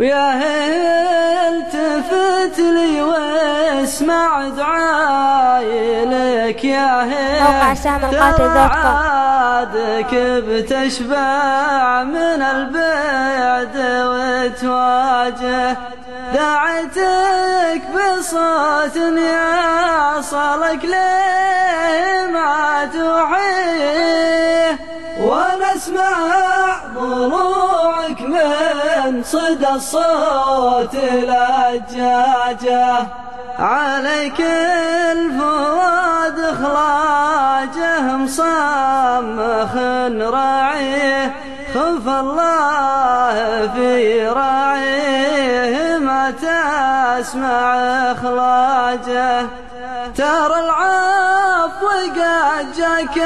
ويا التفت لي واسمع دعاي لك يا موقع سهم كوم عادك بتشبع من البعد وتواجه. دعيتك بصوت يصلك ليه ما توحيه وأنا اسمع ضلوعك من صدى الصوت لجاجه عليك الفؤاد اخلاجه مصمخ راعيه خف الله في راعيه ما تسمع اخلاجه ترى العفو قد جاك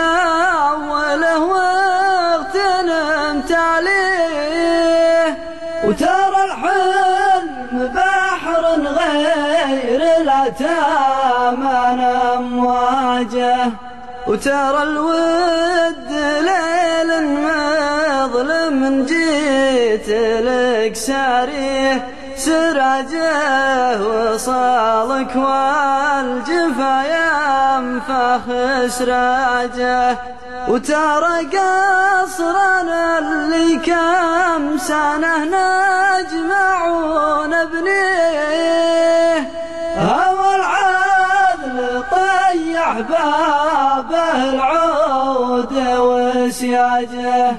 تامن أمواجه وترى الود ليل مظلم جيت لك ساريه. سراجه وصالك والجفا ينفخ سراجه وترى قصرنا اللي كم سنة نجمع ونبنيه طيح بابه العود وسياجه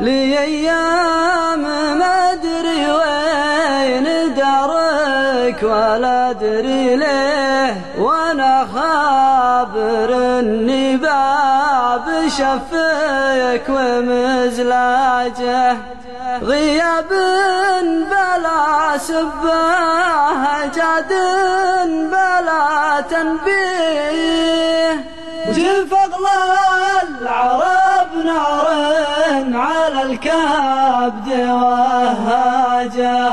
لي أيام ما أدري وين دارك ولا أدري ليه وأنا خابر اني باب شفك ومزلاجه غياب بلا سباه جاد بلا تنبيه جف اغلى العرب نار على الكبد وهاجه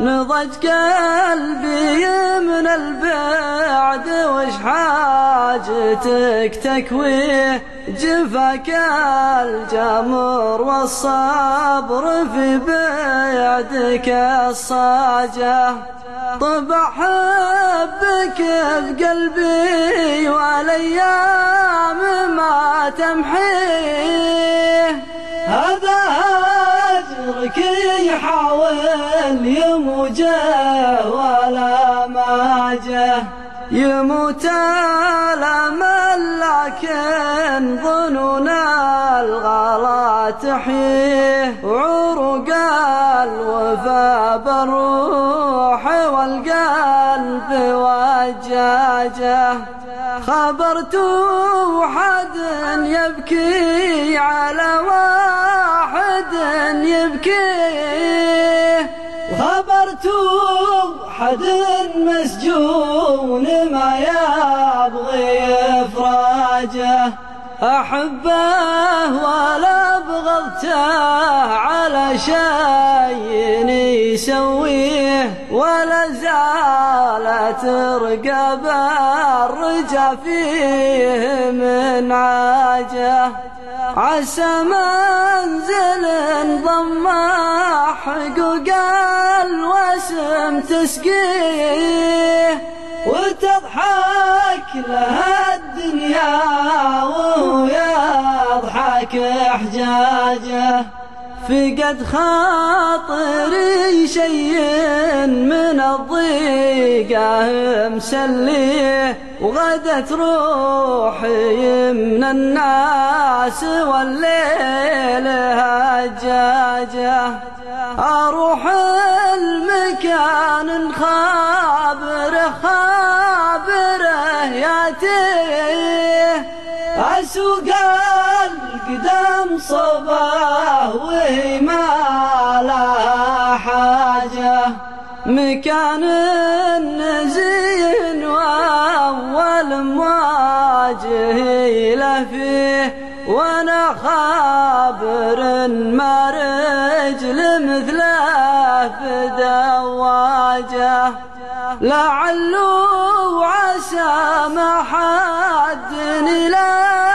نضج قلبي حاجتك تكويه جفاك الجمر والصبر في بعدك الصاجة. طبع حبك في قلبي والأيام ما تمحيه هذا هجرك يحاول يموج يموت الأمل لكن ظنون الغلا تحيه وعروق الوفا بالروح والقلب وجاجه. خبرت حد يبكي على واحد يبكيه حد مسجون ما يبغي إفراجه. أحبه ولا بغضته على شيء يسويه. ولا زالت رقب الرجا فيه من عاجه. عسى منزل ضم حقوق الوسم تسقيه وتضحك لها الدنيا وهو يضحك احجاجه فقد خاطري شيء من الضيقة مسليه وغدت روحي من الناس والليل هجاجة. أروح المكان خابره خابره ياتيه أسوق القدم صباه وهي ما لها حاجة. مكان زين وأول مواجه له فيه. وأنا خابر ما رجل مثله بدواجه لعله عسى ما حد إلى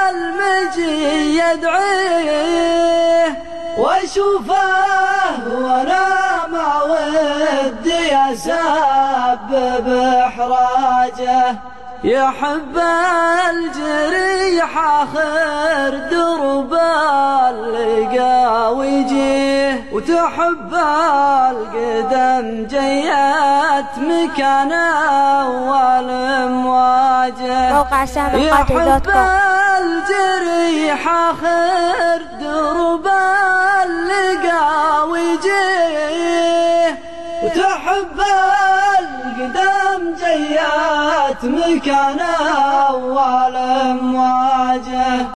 المجي يدعيه. واشوفه وأنا ما وين يسبب إحراجه يحب الجريح آخر درب اللقا ويجيه وتحب القدم جيات مكان أول مواجه. موقع دوت يحب الجريح آخر درب اللقا ويجيه وتحب القدم جيات مكان أول مواجه.